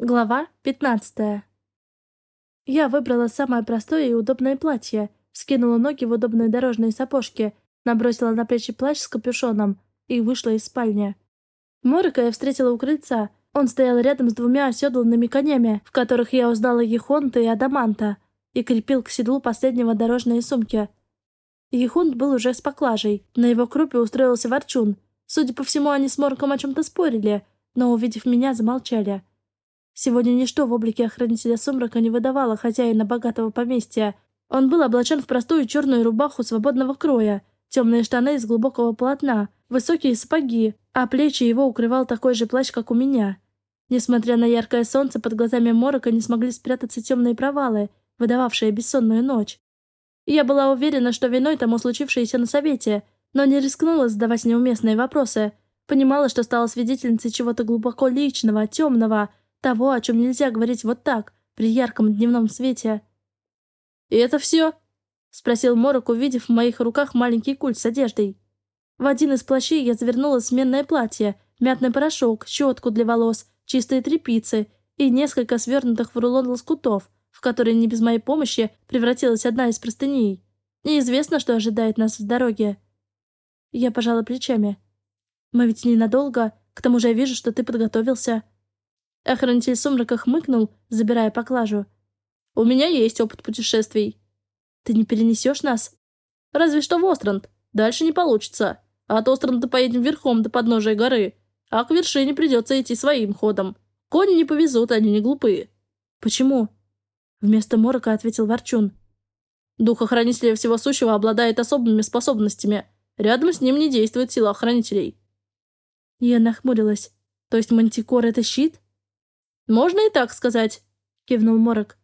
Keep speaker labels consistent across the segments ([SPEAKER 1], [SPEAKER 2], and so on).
[SPEAKER 1] Глава 15. Я выбрала самое простое и удобное платье, скинула ноги в удобные дорожные сапожки, набросила на плечи плащ с капюшоном и вышла из спальни. Морика я встретила у крыльца. Он стоял рядом с двумя оседланными конями, в которых я узнала Ехонта и Адаманта, и крепил к седлу последнего дорожные сумки. Ехунт был уже с поклажей. На его крупе устроился ворчун. Судя по всему, они с Морком о чем-то спорили, но, увидев меня, замолчали. Сегодня ничто в облике охранителя сумрака не выдавало хозяина богатого поместья. Он был облачен в простую черную рубаху свободного кроя, темные штаны из глубокого полотна, высокие сапоги, а плечи его укрывал такой же плащ, как у меня. Несмотря на яркое солнце, под глазами Морока не смогли спрятаться темные провалы, выдававшие бессонную ночь. Я была уверена, что виной тому случившееся на совете, но не рискнула задавать неуместные вопросы. Понимала, что стала свидетельницей чего-то глубоко личного, темного, того, о чем нельзя говорить вот так, при ярком дневном свете. «И это все?» — спросил Морок, увидев в моих руках маленький культ с одеждой. В один из плащей я завернула сменное платье, мятный порошок, щетку для волос, чистые тряпицы и несколько свернутых в рулон лоскутов, в которые не без моей помощи превратилась одна из простыней. Неизвестно, что ожидает нас в дороге. Я пожала плечами. «Мы ведь ненадолго, к тому же я вижу, что ты подготовился». Охранитель сумрака хмыкнул, забирая поклажу. «У меня есть опыт путешествий». «Ты не перенесешь нас?» «Разве что в Остранд. Дальше не получится. А от Остранда поедем верхом до подножия горы. А к вершине придется идти своим ходом. Кони не повезут, они не глупые». «Почему?» Вместо морока ответил Ворчун. «Дух охранителя всего сущего обладает особыми способностями. Рядом с ним не действует сила охранителей». Я нахмурилась. «То есть мантикор — это щит?» «Можно и так сказать», — кивнул Морок.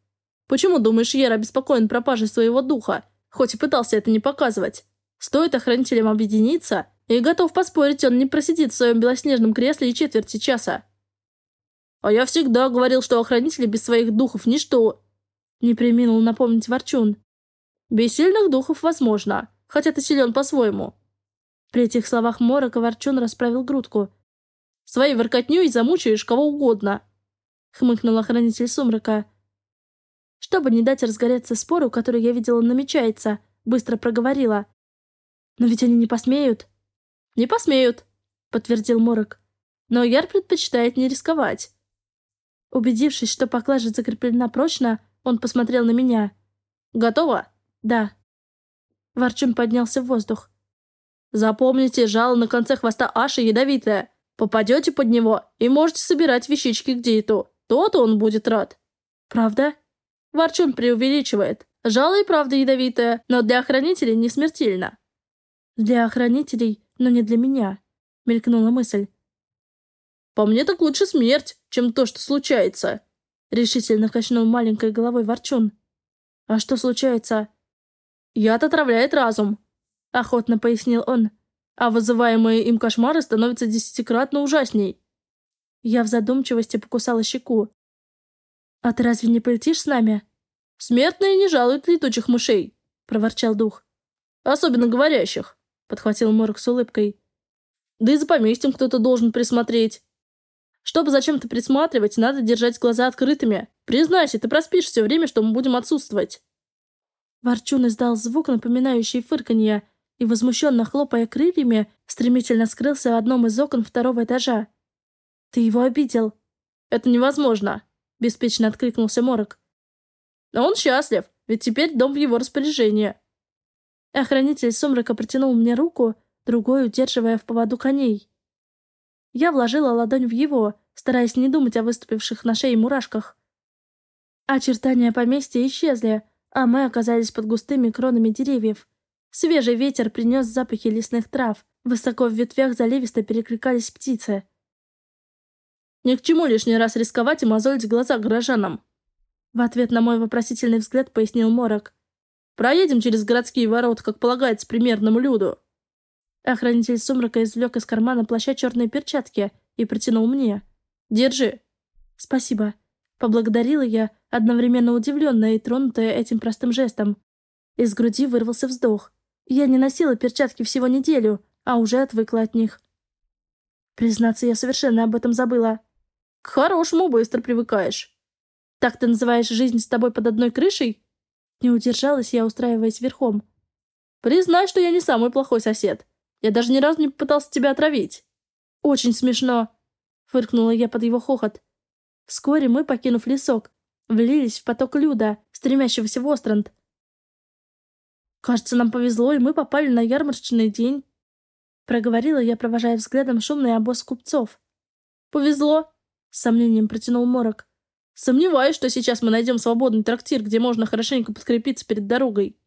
[SPEAKER 1] «Почему, думаешь, Ер обеспокоен пропажей своего духа, хоть и пытался это не показывать? Стоит охранителям объединиться, и готов поспорить, он не просидит в своем белоснежном кресле и четверти часа». «А я всегда говорил, что охранители без своих духов – ничто», — не приминул напомнить Ворчун. «Без сильных духов возможно, хотя ты силен по-своему». При этих словах Морок Ворчун расправил грудку. «Своей воркотней замучаешь кого угодно, хмыкнул охранитель сумрака. Чтобы не дать разгореться спору, который я видела намечается, быстро проговорила. «Но ведь они не посмеют». «Не посмеют», — подтвердил Морок. «Но Яр предпочитает не рисковать». Убедившись, что поклажа закреплена прочно, он посмотрел на меня. «Готово?» «Да». Ворчун поднялся в воздух. «Запомните, жало на конце хвоста Аши ядовитое. Попадете под него и можете собирать вещички к Дейту. То-то он будет рад. Правда? Ворчун преувеличивает. Жало и правда ядовитое, но для охранителей не смертельно. Для охранителей, но не для меня, мелькнула мысль. По мне так лучше смерть, чем то, что случается. Решительно качнул маленькой головой Ворчун. А что случается? Яд отравляет разум, охотно пояснил он. А вызываемые им кошмары становятся десятикратно ужасней. Я в задумчивости покусала щеку. «А ты разве не полетишь с нами?» «Смертные не жалуют летучих мышей», — проворчал дух. «Особенно говорящих», — подхватил Морок с улыбкой. «Да и за поместьем кто-то должен присмотреть. Чтобы зачем-то присматривать, надо держать глаза открытыми. Признайся, ты проспишь все время, что мы будем отсутствовать». Ворчун издал звук, напоминающий фырканье, и, возмущенно хлопая крыльями, стремительно скрылся в одном из окон второго этажа. «Ты его обидел». «Это невозможно», — беспечно откликнулся Морок. «Но он счастлив, ведь теперь дом в его распоряжении». Охранитель сумрака протянул мне руку, другой удерживая в поводу коней. Я вложила ладонь в его, стараясь не думать о выступивших на шее мурашках. Очертания поместья исчезли, а мы оказались под густыми кронами деревьев. Свежий ветер принес запахи лесных трав, высоко в ветвях заливисто перекликались птицы. Ни к чему лишний раз рисковать и мозолить глаза горожанам. В ответ на мой вопросительный взгляд пояснил Морок. Проедем через городские ворота, как полагается примерному люду. Охранитель сумрака извлек из кармана плаща черные перчатки и протянул мне. «Держи». «Спасибо». Поблагодарила я, одновременно удивленная и тронутая этим простым жестом. Из груди вырвался вздох. Я не носила перчатки всего неделю, а уже отвыкла от них. Признаться, я совершенно об этом забыла. К хорошему быстро привыкаешь. Так ты называешь жизнь с тобой под одной крышей? Не удержалась я, устраиваясь верхом. Признай, что я не самый плохой сосед. Я даже ни разу не попытался тебя отравить. Очень смешно. Фыркнула я под его хохот. Вскоре мы, покинув лесок, влились в поток люда, стремящегося в Остранд. «Кажется, нам повезло, и мы попали на ярмарочный день», — проговорила я, провожая взглядом шумный обоз купцов. «Повезло», — с сомнением протянул Морок. «Сомневаюсь, что сейчас мы найдем свободный трактир, где можно хорошенько подкрепиться перед дорогой.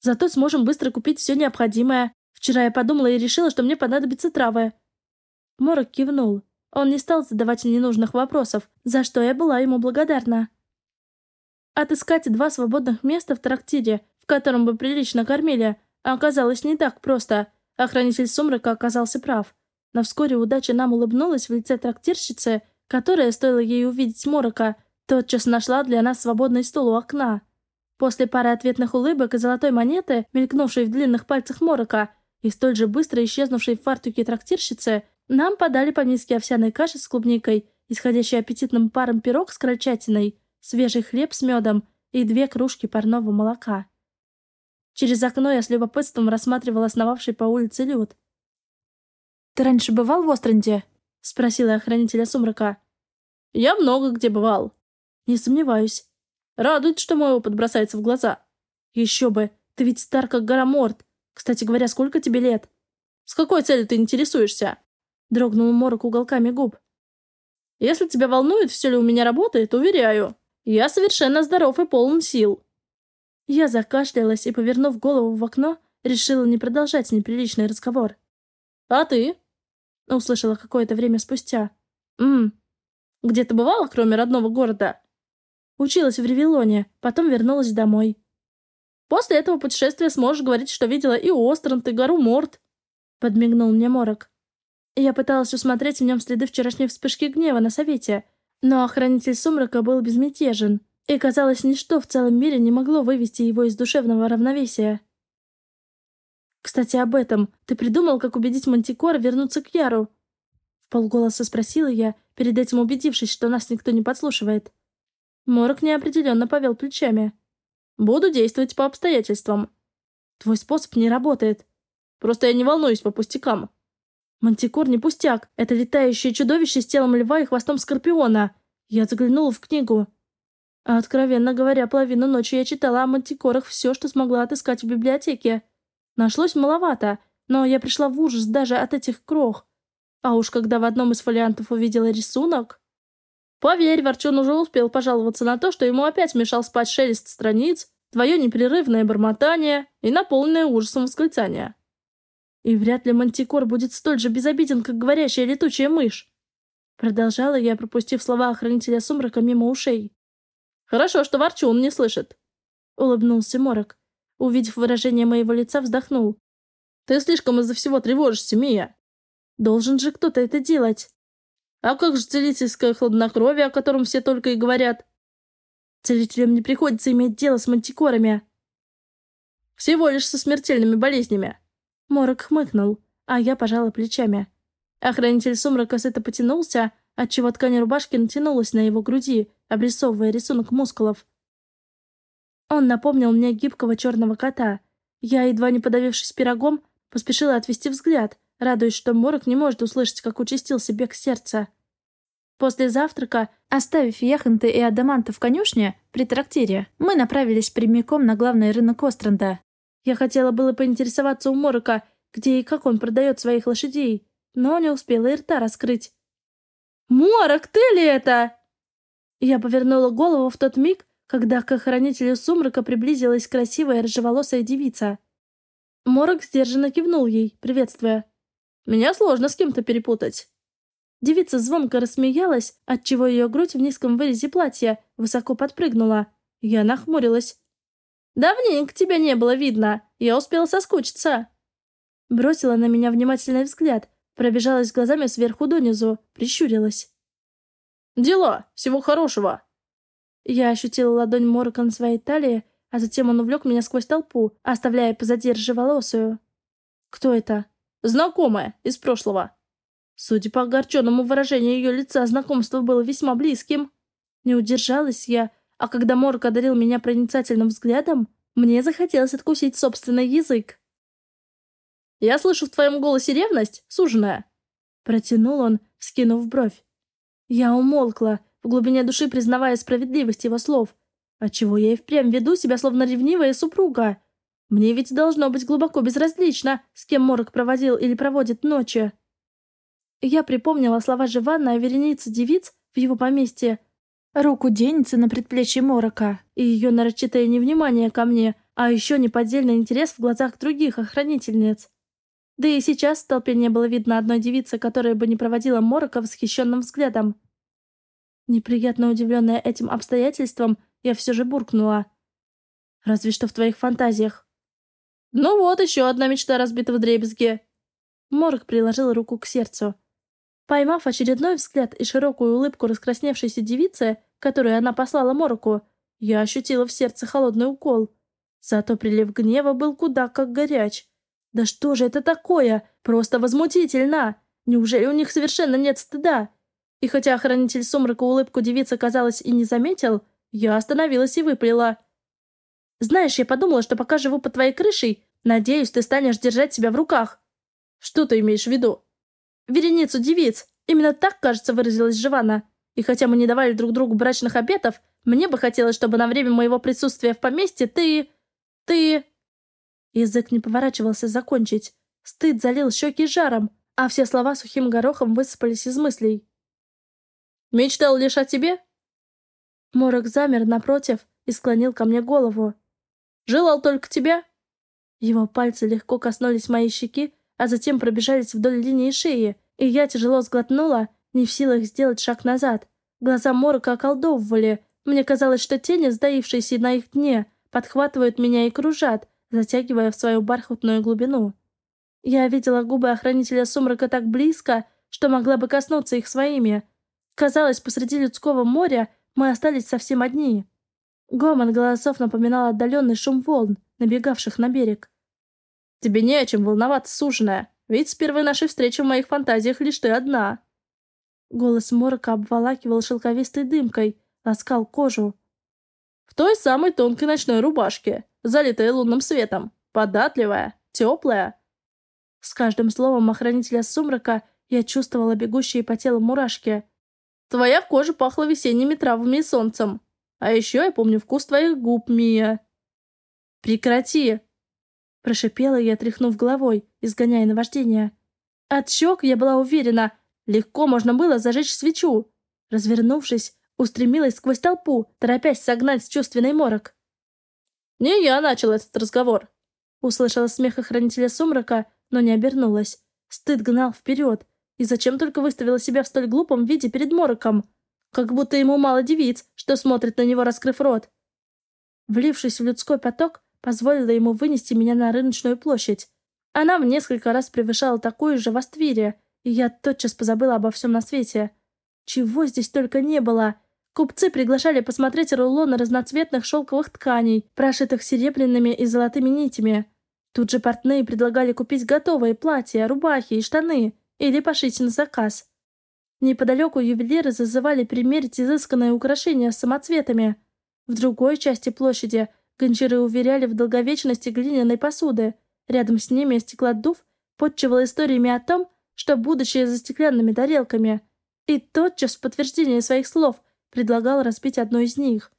[SPEAKER 1] Зато сможем быстро купить все необходимое. Вчера я подумала и решила, что мне понадобится травы». Морок кивнул. Он не стал задавать ненужных вопросов, за что я была ему благодарна. Отыскать два свободных места в трактире, в котором бы прилично кормили, оказалось не так просто. Охранитель сумрака оказался прав. Но вскоре удача нам улыбнулась в лице трактирщицы, которая, стоило ей увидеть Морока, тотчас нашла для нас свободный стол у окна. После пары ответных улыбок и золотой монеты, мелькнувшей в длинных пальцах Морока, и столь же быстро исчезнувшей в фартуке трактирщицы, нам подали по миске овсяной каши с клубникой, исходящий аппетитным паром пирог с крольчатиной, свежий хлеб с медом и две кружки парного молока. Через окно я с любопытством рассматривала основавший по улице люд. «Ты раньше бывал в Остранде?» — спросила охранителя сумрака. «Я много где бывал». «Не сомневаюсь. Радует, что мой опыт бросается в глаза». «Еще бы! Ты ведь стар, как гора Морд. Кстати говоря, сколько тебе лет?» «С какой целью ты интересуешься?» Дрогнул Морок уголками губ. «Если тебя волнует, все ли у меня работает, уверяю. Я совершенно здоров и полон сил». Я закашлялась и, повернув голову в окно, решила не продолжать неприличный разговор. «А ты?» Услышала какое-то время спустя. «Ммм, где ты бывала, кроме родного города?» Училась в Ревелоне, потом вернулась домой. «После этого путешествия сможешь говорить, что видела и Остранд, и гору Морт», — подмигнул мне Морок. Я пыталась усмотреть в нем следы вчерашней вспышки гнева на совете, но охранитель сумрака был безмятежен, и, казалось, ничто в целом мире не могло вывести его из душевного равновесия. «Кстати, об этом. Ты придумал, как убедить Мантикора вернуться к Яру?» В полголоса спросила я, перед этим убедившись, что нас никто не подслушивает. Морок неопределенно повел плечами. «Буду действовать по обстоятельствам. Твой способ не работает. Просто я не волнуюсь по пустякам. Мантикор не пустяк. Это летающее чудовище с телом льва и хвостом скорпиона. Я заглянула в книгу. А, откровенно говоря, половину ночи я читала о мантикорах все, что смогла отыскать в библиотеке. Нашлось маловато, но я пришла в ужас даже от этих крох. А уж когда в одном из фолиантов увидела рисунок... Поверь, Ворчун уже успел пожаловаться на то, что ему опять мешал спать шелест страниц, твое непрерывное бормотание и наполненное ужасом восклицание. И вряд ли мантикор будет столь же безобиден, как говорящая летучая мышь. Продолжала я, пропустив слова охранителя сумрака мимо ушей. «Хорошо, что Ворчун не слышит», — улыбнулся Морок. Увидев выражение моего лица, вздохнул. «Ты слишком из-за всего тревожишься, Мия. Должен же кто-то это делать. А как же целительское хладнокровие, о котором все только и говорят? Целителям не приходится иметь дело с мантикорами. Всего лишь со смертельными болезнями. Морок хмыкнул, а я пожала плечами. Охранитель сумрака сыто потянулся, отчего ткань рубашки натянулась на его груди, обрисовывая рисунок мускулов. Он напомнил мне гибкого черного кота. Я, едва не подавившись пирогом, поспешила отвести взгляд, радуясь, что Морок не может услышать, как участился бег сердца. После завтрака, оставив яхонты и адаманты в конюшне при трактире, мы направились прямиком на главный рынок Остранда. Я хотела было поинтересоваться у Морока, где и как он продает своих лошадей, но не успела и рта раскрыть. «Морок, ты ли это?» Я повернула голову в тот миг, когда к охранителю сумрака приблизилась красивая рыжеволосая девица. Морок сдержанно кивнул ей, приветствуя. «Меня сложно с кем-то перепутать». Девица звонко рассмеялась, отчего ее грудь в низком вырезе платья высоко подпрыгнула. Я нахмурилась. Давненько тебя не было видно. Я успела соскучиться». Бросила на меня внимательный взгляд, пробежалась глазами сверху донизу, прищурилась. «Дела! Всего хорошего!» Я ощутила ладонь Морока на своей талии, а затем он увлек меня сквозь толпу, оставляя позади рыжеволосую. «Кто это?» «Знакомая, из прошлого». Судя по огорченному выражению ее лица, знакомство было весьма близким. Не удержалась я, а когда Морок одарил меня проницательным взглядом, мне захотелось откусить собственный язык. «Я слышу в твоем голосе ревность, суженая!» Протянул он, вскинув бровь. Я умолкла, в глубине души признавая справедливость его слов. Отчего я и впрямь веду себя, словно ревнивая супруга. Мне ведь должно быть глубоко безразлично, с кем Морок проводил или проводит ночи. Я припомнила слова Живанна о веренице девиц в его поместье, руку денницы на предплечье Морока и ее нарочитое невнимание ко мне, а еще неподдельный интерес в глазах других охранительниц. Да и сейчас в толпе не было видно одной девицы, которая бы не проводила Морока восхищенным взглядом. Неприятно удивленная этим обстоятельством, я все же буркнула. «Разве что в твоих фантазиях». «Ну вот, еще одна мечта разбита в дребезге». Морок приложил руку к сердцу. Поймав очередной взгляд и широкую улыбку раскрасневшейся девицы, которую она послала Мороку, я ощутила в сердце холодный укол. Зато прилив гнева был куда как горяч. Да что же это такое? Просто возмутительно! Неужели у них совершенно нет стыда? И хотя охранитель сумрака улыбку девицы, казалось, и не заметил, я остановилась и выплела. «Знаешь, я подумала, что пока живу под твоей крышей, надеюсь, ты станешь держать себя в руках». «Что ты имеешь в виду?» «Вереницу девиц. Именно так, кажется, выразилась Живана. И хотя мы не давали друг другу брачных обетов, мне бы хотелось, чтобы на время моего присутствия в поместье ты... ты...» Язык не поворачивался закончить. Стыд залил щеки жаром, а все слова сухим горохом высыпались из мыслей. «Мечтал лишь о тебе?» Морок замер напротив и склонил ко мне голову. «Желал только тебя?» Его пальцы легко коснулись моей щеки, а затем пробежались вдоль линии шеи, и я тяжело сглотнула, не в силах сделать шаг назад. Глаза Морока околдовывали. Мне казалось, что тени, сдаившиеся на их дне, подхватывают меня и кружат, затягивая в свою бархатную глубину. Я видела губы охранителя сумрака так близко, что могла бы коснуться их своими. Казалось, посреди людского моря мы остались совсем одни. Гомон голосов напоминал отдаленный шум волн, набегавших на берег. «Тебе не о чем волноваться, суженая, ведь с первой нашей встречи в моих фантазиях лишь ты одна». Голос Морока обволакивал шелковистой дымкой, ласкал кожу. «В той самой тонкой ночной рубашке, залитая лунным светом, податливая, теплая. С каждым словом охранителя сумрака я чувствовала бегущие по телу мурашки. Твоя кожа пахла весенними травами и солнцем. А еще я помню вкус твоих губ, Мия. Прекрати! Прошипела я, тряхнув головой, изгоняя наваждение. От щек я была уверена, легко можно было зажечь свечу. Развернувшись, устремилась сквозь толпу, торопясь согнать чувственный морок. «Не я начал этот разговор!» Услышала смех охранителя сумрака, но не обернулась. Стыд гнал вперед. И зачем только выставила себя в столь глупом виде перед мороком? Как будто ему мало девиц, что смотрит на него, раскрыв рот. Влившись в людской поток, позволила ему вынести меня на рыночную площадь. Она в несколько раз превышала такую же в Аствире, и я тотчас позабыла обо всем на свете. Чего здесь только не было. Купцы приглашали посмотреть рулоны разноцветных шелковых тканей, прошитых серебряными и золотыми нитями. Тут же портные предлагали купить готовые платья, рубахи и штаны или пошить на заказ. Неподалеку ювелиры зазывали примерить изысканные украшения с самоцветами. В другой части площади гончары уверяли в долговечности глиняной посуды. Рядом с ними стеклодув подчевал историями о том, что будущее за стеклянными тарелками. И тотчас в подтверждение своих слов – предлагал разбить одну из них.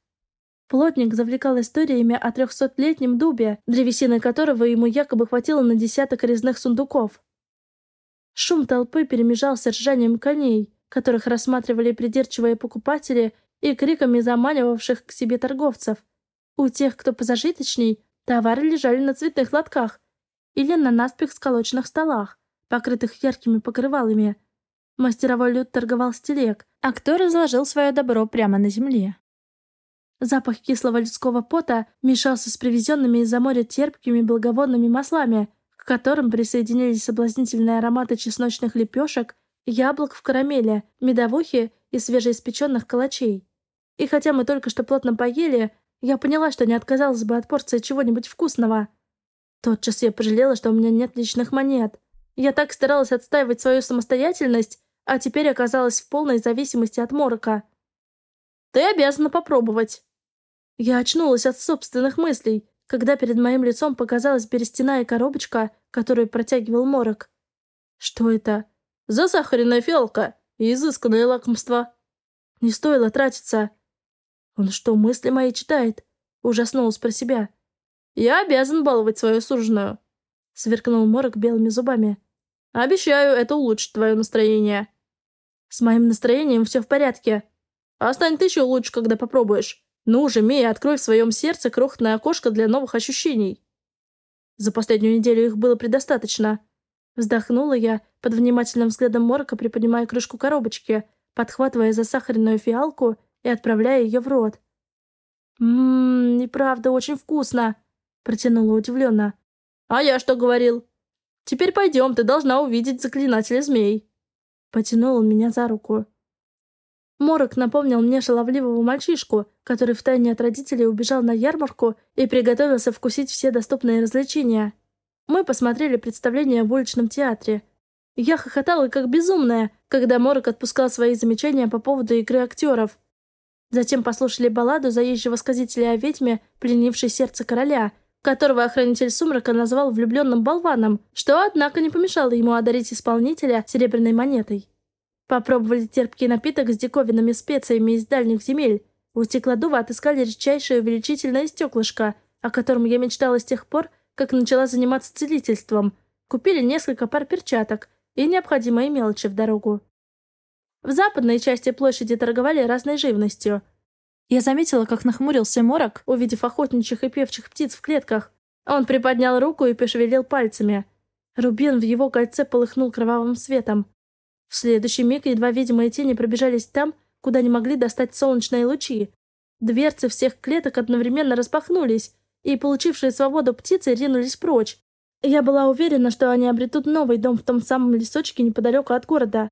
[SPEAKER 1] Плотник завлекал историями о трехсотлетнем дубе, древесины которого ему якобы хватило на десяток резных сундуков. Шум толпы перемежался ржанием коней, которых рассматривали придирчивые покупатели и криками заманивавших к себе торговцев. У тех, кто позажиточней, товары лежали на цветных лотках или на наспех сколоченных столах, покрытых яркими покрывалами. Мастеровой люд торговал с а кто разложил свое добро прямо на земле. Запах кислого людского пота мешался с привезенными из-за моря терпкими благовонными маслами, к которым присоединились соблазнительные ароматы чесночных лепешек, яблок в карамели, медовухи и свежеиспеченных калачей. И хотя мы только что плотно поели, я поняла, что не отказалась бы от порции чего-нибудь вкусного. Тотчас я пожалела, что у меня нет личных монет. Я так старалась отстаивать свою самостоятельность, а теперь оказалась в полной зависимости от морока. «Ты обязана попробовать». Я очнулась от собственных мыслей, когда перед моим лицом показалась берестяная коробочка, которую протягивал морок. Что это? Засахаренная фиалка и изысканное лакомство. Не стоило тратиться. Он что, мысли мои читает? Ужаснулась про себя. Я обязан баловать свою суженую. Сверкнул морок белыми зубами. Обещаю, это улучшит твое настроение. С моим настроением все в порядке. А станет еще лучше, когда попробуешь. Ну же, Мия, открой в своем сердце крохотное окошко для новых ощущений. За последнюю неделю их было предостаточно. Вздохнула я, под внимательным взглядом Морока приподнимая крышку коробочки, подхватывая засахаренную фиалку и отправляя ее в рот. «Ммм, неправда, очень вкусно!» — протянула удивленно. «А я что говорил?» «Теперь пойдем, ты должна увидеть заклинателя змей!» Потянул он меня за руку. Морок напомнил мне шаловливого мальчишку, который втайне от родителей убежал на ярмарку и приготовился вкусить все доступные развлечения. Мы посмотрели представление в уличном театре. Я хохотала как безумная, когда Морок отпускал свои замечания по поводу игры актеров. Затем послушали балладу заезжего сказителя о ведьме, пленившей сердце короля, которого охранитель сумрака назвал влюбленным болваном, что, однако, не помешало ему одарить исполнителя серебряной монетой. Попробовали терпкий напиток с диковинными специями из дальних земель. У стеклодува отыскали редчайшее увеличительное стеклышко, о котором я мечтала с тех пор, как начала заниматься целительством. Купили несколько пар перчаток и необходимые мелочи в дорогу. В западной части площади торговали разной живностью. Я заметила, как нахмурился морок, увидев охотничьих и певчих птиц в клетках. Он приподнял руку и пошевелил пальцами. Рубин в его кольце полыхнул кровавым светом. В следующий миг едва видимые тени пробежались там, куда не могли достать солнечные лучи. Дверцы всех клеток одновременно распахнулись, и получившие свободу птицы ринулись прочь. Я была уверена, что они обретут новый дом в том самом лесочке неподалеку от города.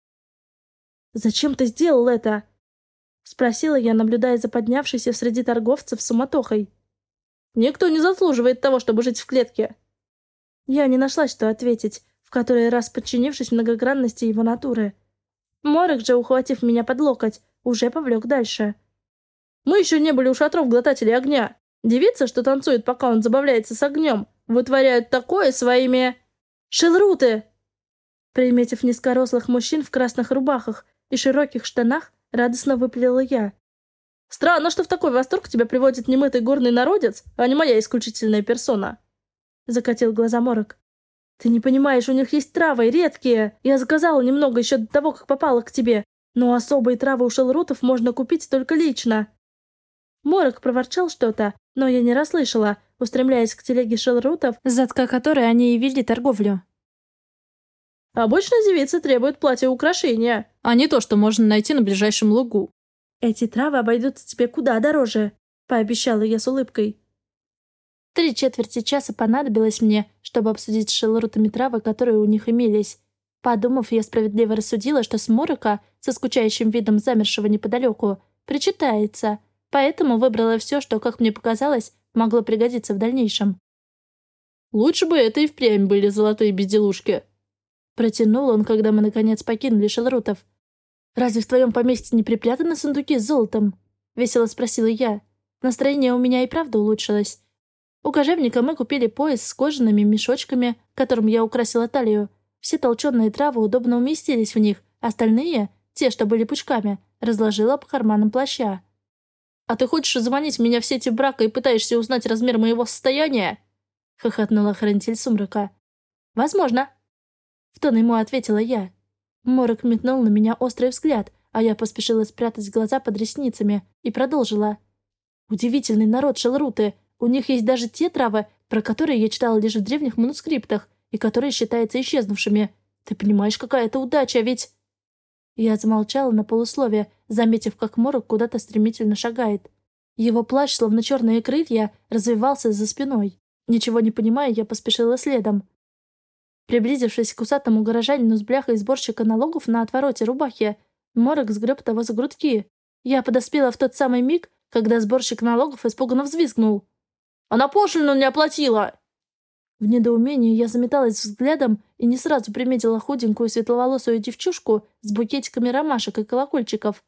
[SPEAKER 1] «Зачем ты сделал это?» — спросила я, наблюдая за поднявшейся среди торговцев суматохой. «Никто не заслуживает того, чтобы жить в клетке». Я не нашла, что ответить, в который раз подчинившись многогранности его натуры. Морок же, ухватив меня под локоть, уже повлек дальше. «Мы еще не были у шатров глотателей огня. Девица, что танцует, пока он забавляется с огнем, вытворяют такое своими... Шелруты!» Приметив низкорослых мужчин в красных рубахах и широких штанах, радостно выплела я. «Странно, что в такой восторг тебя приводит немытый горный народец, а не моя исключительная персона!» Закатил глаза Морок. «Ты не понимаешь, у них есть травы, редкие. Я заказала немного еще до того, как попала к тебе. Но особые травы у шелрутов можно купить только лично». Морок проворчал что-то, но я не расслышала, устремляясь к телеге шелрутов, задка которой они и вели торговлю. «Обычно девицы требуют платья украшения, а не то, что можно найти на ближайшем лугу». «Эти травы обойдутся тебе куда дороже», — пообещала я с улыбкой. Три четверти часа понадобилось мне, чтобы обсудить с шелрутами травы, которые у них имелись. Подумав, я справедливо рассудила, что Сморока, со скучающим видом замершего неподалеку, причитается, поэтому выбрала все, что, как мне показалось, могло пригодиться в дальнейшем. «Лучше бы это и впрямь были золотые безделушки», Протянул он, когда мы наконец покинули Шелрутов. «Разве в твоем поместье не припрятаны сундуки с золотом?» — весело спросила я. Настроение у меня и правда улучшилось. У кожевника мы купили пояс с кожаными мешочками, которым я украсила талию. Все толченые травы удобно уместились в них, остальные, те, что были пучками, разложила по карманам плаща. «А ты хочешь заманить меня в сети брака и пытаешься узнать размер моего состояния?» — хохотнула хранитель сумрака. «Возможно». В тон ему ответила я. Морок метнул на меня острый взгляд, а я поспешила спрятать глаза под ресницами и продолжила. «Удивительный народ шелруты. У них есть даже те травы, про которые я читала лишь в древних манускриптах и которые считаются исчезнувшими. Ты понимаешь, какая это удача, ведь...» Я замолчала на полусловие, заметив, как Морок куда-то стремительно шагает. Его плащ, словно черные крылья, развивался за спиной. Ничего не понимая, я поспешила следом. Приблизившись к усатому горожанину с бляхой сборщика налогов на отвороте рубахи, Морок сгреб того за грудки. Я подоспела в тот самый миг, когда сборщик налогов испуганно взвизгнул. Она пошлину не оплатила!» В недоумении я заметалась взглядом и не сразу приметила худенькую светловолосую девчушку с букетиками ромашек и колокольчиков.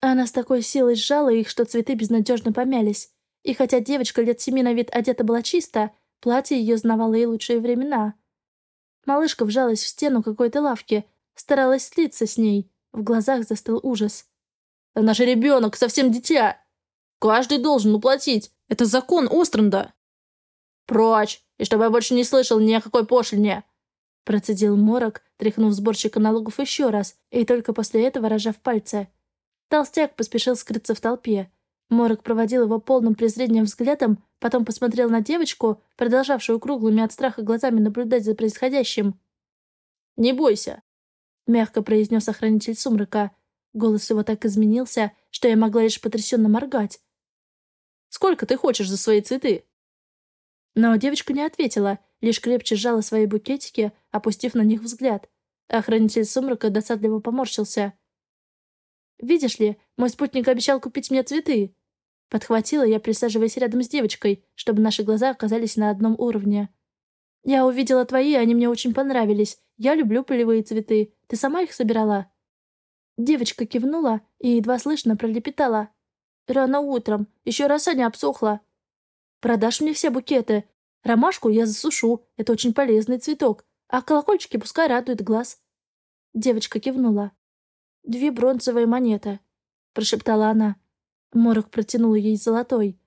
[SPEAKER 1] Она с такой силой сжала их, что цветы безнадежно помялись. И хотя девочка лет семи на вид одета была чисто, платье ее знавало и лучшие времена. Малышка вжалась в стену какой-то лавки, старалась слиться с ней. В глазах застыл ужас. «Она же ребенок, совсем дитя! Каждый должен уплатить! Это закон Остранда!» «Прочь! И чтобы я больше не слышал ни о какой пошлине!» Процедил Морок, тряхнув сборщика налогов еще раз, и только после этого рожав пальцы. Толстяк поспешил скрыться в толпе. Морок проводил его полным презрением взглядом, потом посмотрел на девочку, продолжавшую круглыми от страха глазами наблюдать за происходящим. «Не бойся», — мягко произнес охранитель сумрака. Голос его так изменился, что я могла лишь потрясенно моргать. «Сколько ты хочешь за свои цветы?» Но девочка не ответила, лишь крепче сжала свои букетики, опустив на них взгляд. Охранитель сумрака досадливо поморщился. «Видишь ли, мой спутник обещал купить мне цветы». Подхватила я, присаживаясь рядом с девочкой, чтобы наши глаза оказались на одном уровне. «Я увидела твои, они мне очень понравились. Я люблю полевые цветы. Ты сама их собирала?» Девочка кивнула и едва слышно пролепетала. «Рано утром. Еще роса не обсохла. Продашь мне все букеты. Ромашку я засушу, это очень полезный цветок. А колокольчики пускай радуют глаз». Девочка кивнула. «Две бронзовые монеты», — прошептала она. Морок протянул ей золотой.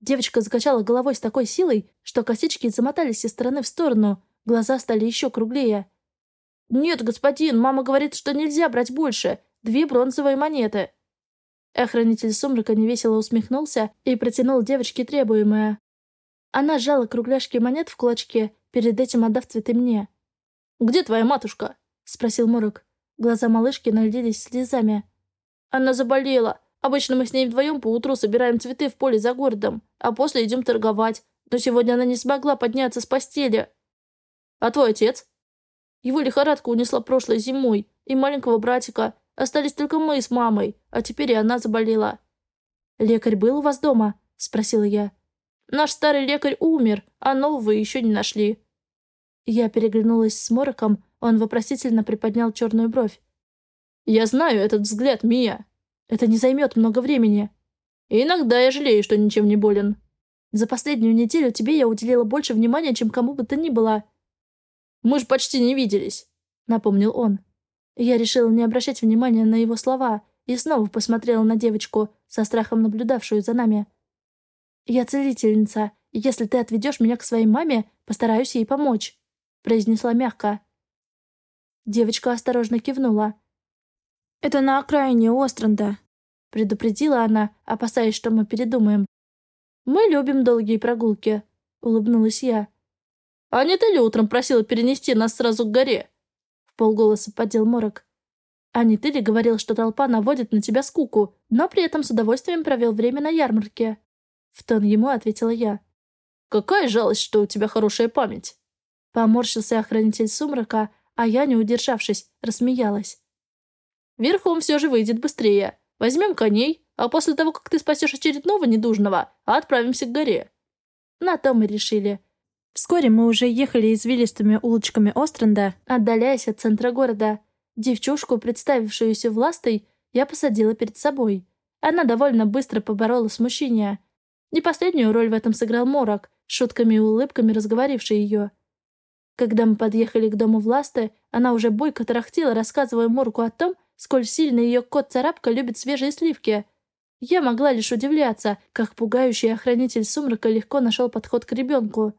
[SPEAKER 1] Девочка закачала головой с такой силой, что косички замотались из стороны в сторону, глаза стали еще круглее. «Нет, господин, мама говорит, что нельзя брать больше. Две бронзовые монеты». Охранитель сумрака невесело усмехнулся и протянул девочке требуемое. Она сжала кругляшки монет в кулачке, перед этим отдав цветы мне. «Где твоя матушка?» — спросил Морок. Глаза малышки налились слезами. «Она заболела. Обычно мы с ней вдвоем по утру собираем цветы в поле за городом, а после идем торговать. Но сегодня она не смогла подняться с постели. А твой отец?» Его лихорадка унесла прошлой зимой, и маленького братика. Остались только мы с мамой, а теперь и она заболела». «Лекарь был у вас дома?» — спросила я. «Наш старый лекарь умер, а нового еще не нашли». Я переглянулась с Мороком, он вопросительно приподнял черную бровь. «Я знаю этот взгляд, Мия. Это не займет много времени. И иногда я жалею, что ничем не болен. За последнюю неделю тебе я уделила больше внимания, чем кому бы то ни было». «Мы же почти не виделись», — напомнил он. Я решила не обращать внимания на его слова и снова посмотрела на девочку, со страхом наблюдавшую за нами. «Я целительница, и если ты отведешь меня к своей маме, постараюсь ей помочь», — произнесла мягко. Девочка осторожно кивнула. «Это на окраине Остранда», — предупредила она, опасаясь, что мы передумаем. «Мы любим долгие прогулки», — улыбнулась я. «А не ты ли утром просила перенести нас сразу к горе?» В полголоса поддел Морок. «А не ты ли говорил, что толпа наводит на тебя скуку, но при этом с удовольствием провел время на ярмарке?» В тон ему ответила я. «Какая жалость, что у тебя хорошая память!» Поморщился охранитель сумрака, а я, не удержавшись, рассмеялась. «Верхом все же выйдет быстрее. Возьмем коней, а после того, как ты спасешь очередного недужного, отправимся к горе». На то мы решили. Вскоре мы уже ехали извилистыми улочками Остренда, отдаляясь от центра города. Девчушку, представившуюся властой, я посадила перед собой. Она довольно быстро поборола смущение. Не последнюю роль в этом сыграл Морок, шутками и улыбками разговоривший ее. Когда мы подъехали к дому Власты, она уже бойко тарахтела, рассказывая Морку о том, сколь сильно ее кот-царапка любит свежие сливки. Я могла лишь удивляться, как пугающий охранитель сумрака легко нашел подход к ребенку.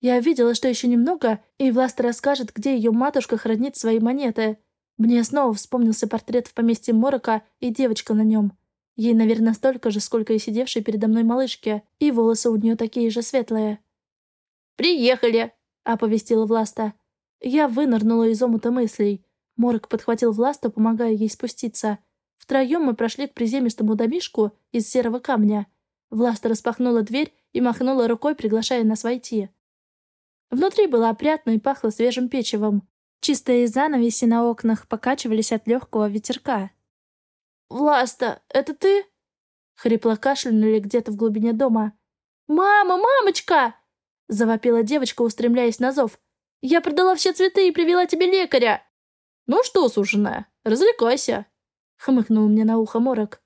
[SPEAKER 1] Я видела, что еще немного, и Власта расскажет, где ее матушка хранит свои монеты. Мне снова вспомнился портрет в поместье Морока и девочка на нем. Ей, наверное, столько же, сколько и сидевшей передо мной малышке, и волосы у нее такие же светлые. «Приехали!» — оповестила Власта. Я вынырнула из омута мыслей. Морок подхватил Власту, помогая ей спуститься. Втроем мы прошли к приземистому домишку из серого камня. Власта распахнула дверь и махнула рукой, приглашая нас войти. Внутри было опрятно и пахло свежим печевом. Чистые занавеси на окнах покачивались от легкого ветерка. «Власта, это ты?» Хрипло кашлянули где-то в глубине дома. «Мама, мамочка!» Завопила девочка, устремляясь на зов. «Я продала все цветы и привела тебе лекаря!» «Ну что, суженая, развлекайся!» Хмыкнул мне на ухо Морок.